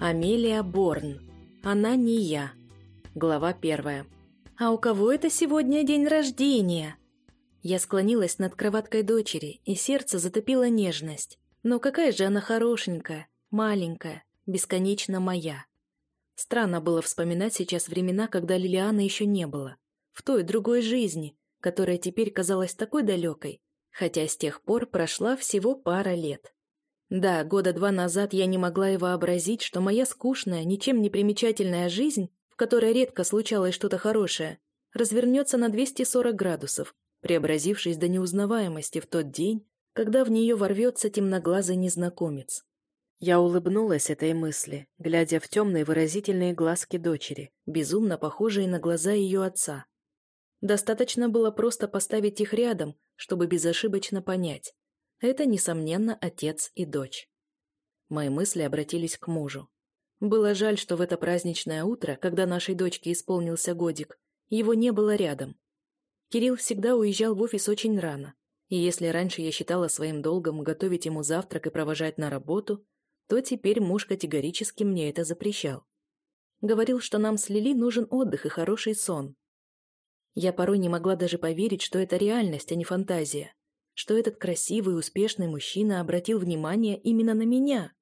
Амелия Борн. Она не я. Глава первая. «А у кого это сегодня день рождения?» Я склонилась над кроваткой дочери, и сердце затопило нежность. Но какая же она хорошенькая, маленькая, бесконечно моя. Странно было вспоминать сейчас времена, когда Лилианы еще не было. В той другой жизни, которая теперь казалась такой далекой, хотя с тех пор прошла всего пара лет. Да, года два назад я не могла и вообразить, что моя скучная, ничем не примечательная жизнь, в которой редко случалось что-то хорошее, развернется на 240 градусов, преобразившись до неузнаваемости в тот день, когда в нее ворвется темноглазый незнакомец. Я улыбнулась этой мысли, глядя в темные выразительные глазки дочери, безумно похожие на глаза ее отца. Достаточно было просто поставить их рядом, чтобы безошибочно понять. Это, несомненно, отец и дочь. Мои мысли обратились к мужу. Было жаль, что в это праздничное утро, когда нашей дочке исполнился годик, его не было рядом. Кирилл всегда уезжал в офис очень рано, и если раньше я считала своим долгом готовить ему завтрак и провожать на работу, то теперь муж категорически мне это запрещал. Говорил, что нам с Лили нужен отдых и хороший сон. Я порой не могла даже поверить, что это реальность, а не фантазия что этот красивый и успешный мужчина обратил внимание именно на меня,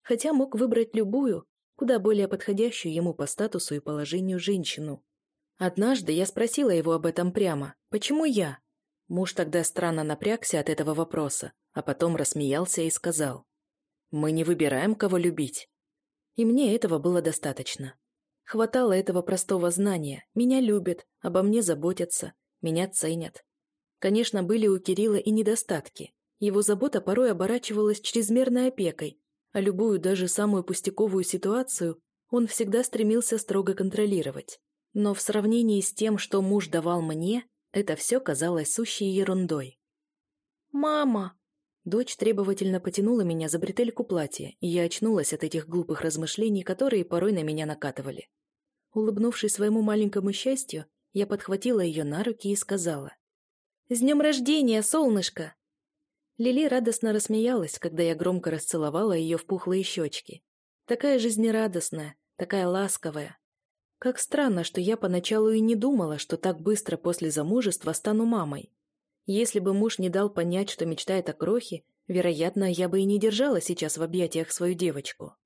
хотя мог выбрать любую, куда более подходящую ему по статусу и положению женщину. Однажды я спросила его об этом прямо. Почему я? Муж тогда странно напрягся от этого вопроса, а потом рассмеялся и сказал. «Мы не выбираем, кого любить». И мне этого было достаточно. Хватало этого простого знания. Меня любят, обо мне заботятся, меня ценят. Конечно, были у Кирилла и недостатки. Его забота порой оборачивалась чрезмерной опекой, а любую, даже самую пустяковую ситуацию он всегда стремился строго контролировать. Но в сравнении с тем, что муж давал мне, это все казалось сущей ерундой. «Мама!» Дочь требовательно потянула меня за бретельку платья, и я очнулась от этих глупых размышлений, которые порой на меня накатывали. Улыбнувшись своему маленькому счастью, я подхватила ее на руки и сказала. «С днем рождения, солнышко!» Лили радостно рассмеялась, когда я громко расцеловала ее в пухлые щечки. Такая жизнерадостная, такая ласковая. Как странно, что я поначалу и не думала, что так быстро после замужества стану мамой. Если бы муж не дал понять, что мечтает о крохе, вероятно, я бы и не держала сейчас в объятиях свою девочку.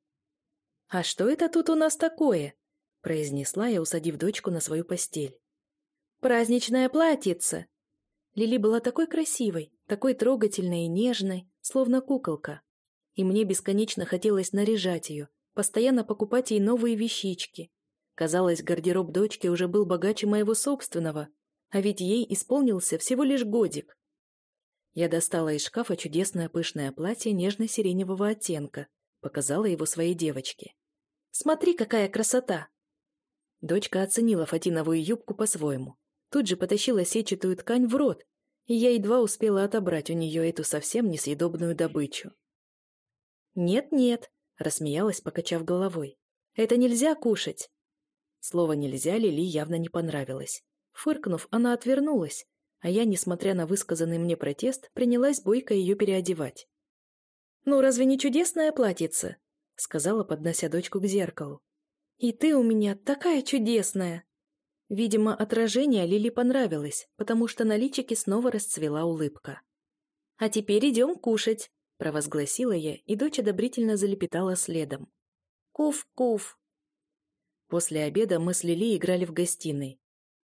«А что это тут у нас такое?» – произнесла я, усадив дочку на свою постель. «Праздничное платьице!» Лили была такой красивой, такой трогательной и нежной, словно куколка. И мне бесконечно хотелось наряжать ее, постоянно покупать ей новые вещички. Казалось, гардероб дочки уже был богаче моего собственного, а ведь ей исполнился всего лишь годик. Я достала из шкафа чудесное пышное платье нежно-сиреневого оттенка, показала его своей девочке. «Смотри, какая красота!» Дочка оценила фатиновую юбку по-своему, Тут же потащила сетчатую ткань в рот, и я едва успела отобрать у нее эту совсем несъедобную добычу. «Нет-нет», — рассмеялась, покачав головой. «Это нельзя кушать». Слово «нельзя» Лили явно не понравилось. Фыркнув, она отвернулась, а я, несмотря на высказанный мне протест, принялась бойко ее переодевать. «Ну, разве не чудесное платьице?» — сказала, поднося дочку к зеркалу. «И ты у меня такая чудесная!» Видимо, отражение Лили понравилось, потому что на личике снова расцвела улыбка. «А теперь идем кушать», — провозгласила я, и дочь одобрительно залепетала следом. «Куф-куф!» После обеда мы с Лили играли в гостиной.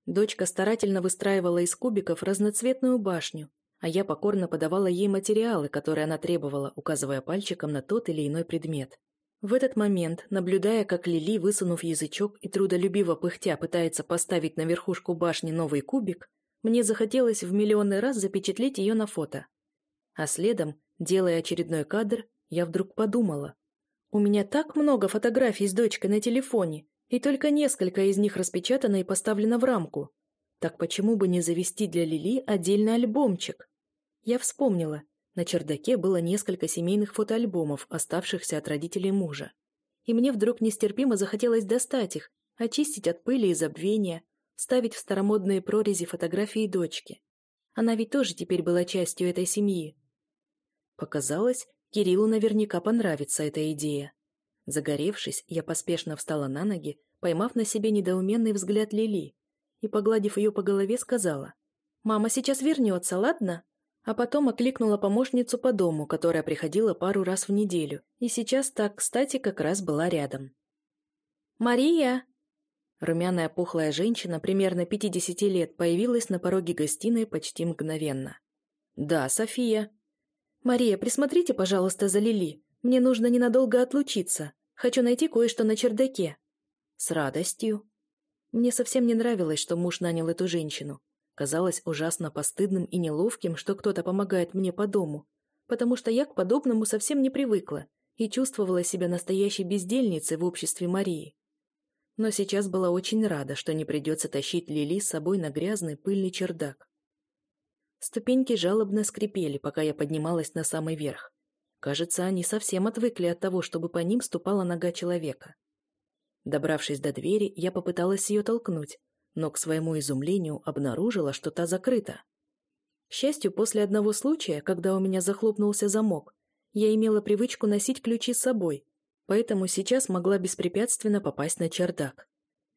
Дочка старательно выстраивала из кубиков разноцветную башню, а я покорно подавала ей материалы, которые она требовала, указывая пальчиком на тот или иной предмет. В этот момент, наблюдая, как Лили, высунув язычок и трудолюбиво пыхтя пытается поставить на верхушку башни новый кубик, мне захотелось в миллионный раз запечатлеть ее на фото. А следом, делая очередной кадр, я вдруг подумала. У меня так много фотографий с дочкой на телефоне, и только несколько из них распечатано и поставлено в рамку. Так почему бы не завести для Лили отдельный альбомчик? Я вспомнила, на чердаке было несколько семейных фотоальбомов, оставшихся от родителей мужа. И мне вдруг нестерпимо захотелось достать их, очистить от пыли и забвения, ставить в старомодные прорези фотографии дочки. Она ведь тоже теперь была частью этой семьи. Показалось, Кириллу наверняка понравится эта идея. Загоревшись, я поспешно встала на ноги, поймав на себе недоуменный взгляд Лили, и, погладив ее по голове, сказала, «Мама сейчас вернется, ладно?» А потом окликнула помощницу по дому, которая приходила пару раз в неделю, и сейчас так, кстати, как раз была рядом. «Мария!» Румяная пухлая женщина, примерно 50 лет, появилась на пороге гостиной почти мгновенно. «Да, София». «Мария, присмотрите, пожалуйста, за Лили. Мне нужно ненадолго отлучиться. Хочу найти кое-что на чердаке». «С радостью». Мне совсем не нравилось, что муж нанял эту женщину. Казалось ужасно постыдным и неловким, что кто-то помогает мне по дому, потому что я к подобному совсем не привыкла и чувствовала себя настоящей бездельницей в обществе Марии. Но сейчас была очень рада, что не придется тащить Лили с собой на грязный пыльный чердак. Ступеньки жалобно скрипели, пока я поднималась на самый верх. Кажется, они совсем отвыкли от того, чтобы по ним ступала нога человека. Добравшись до двери, я попыталась ее толкнуть, но к своему изумлению обнаружила, что та закрыта. К счастью, после одного случая, когда у меня захлопнулся замок, я имела привычку носить ключи с собой, поэтому сейчас могла беспрепятственно попасть на чердак.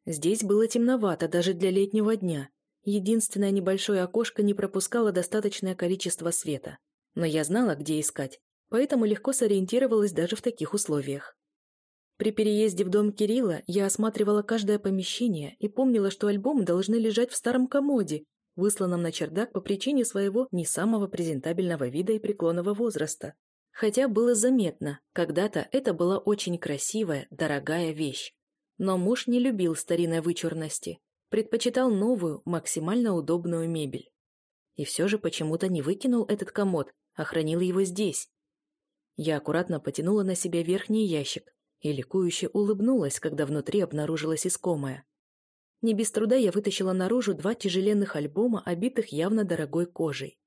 Здесь было темновато даже для летнего дня. Единственное небольшое окошко не пропускало достаточное количество света. Но я знала, где искать, поэтому легко сориентировалась даже в таких условиях. При переезде в дом Кирилла я осматривала каждое помещение и помнила, что альбомы должны лежать в старом комоде, высланном на чердак по причине своего не самого презентабельного вида и преклонного возраста. Хотя было заметно, когда-то это была очень красивая, дорогая вещь. Но муж не любил старинной вычурности, предпочитал новую, максимально удобную мебель. И все же почему-то не выкинул этот комод, а хранил его здесь. Я аккуратно потянула на себя верхний ящик, и ликующе улыбнулась, когда внутри обнаружилась искомая. Не без труда я вытащила наружу два тяжеленных альбома, обитых явно дорогой кожей.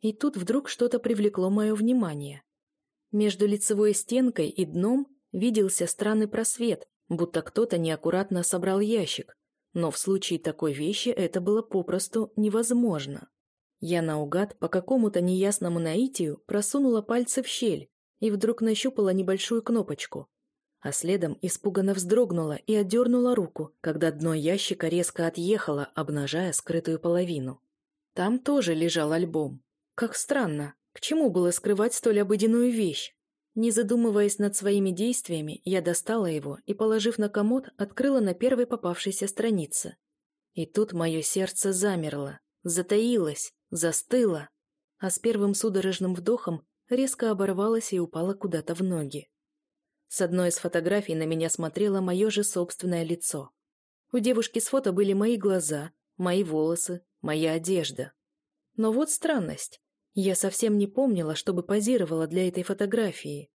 И тут вдруг что-то привлекло мое внимание. Между лицевой стенкой и дном виделся странный просвет, будто кто-то неаккуратно собрал ящик, но в случае такой вещи это было попросту невозможно. Я наугад по какому-то неясному наитию просунула пальцы в щель и вдруг нащупала небольшую кнопочку а следом испуганно вздрогнула и отдернула руку, когда дно ящика резко отъехало, обнажая скрытую половину. Там тоже лежал альбом. Как странно, к чему было скрывать столь обыденную вещь? Не задумываясь над своими действиями, я достала его и, положив на комод, открыла на первой попавшейся странице. И тут мое сердце замерло, затаилось, застыло, а с первым судорожным вдохом резко оборвалось и упало куда-то в ноги. С одной из фотографий на меня смотрело мое же собственное лицо. У девушки с фото были мои глаза, мои волосы, моя одежда. Но вот странность. Я совсем не помнила, чтобы позировала для этой фотографии.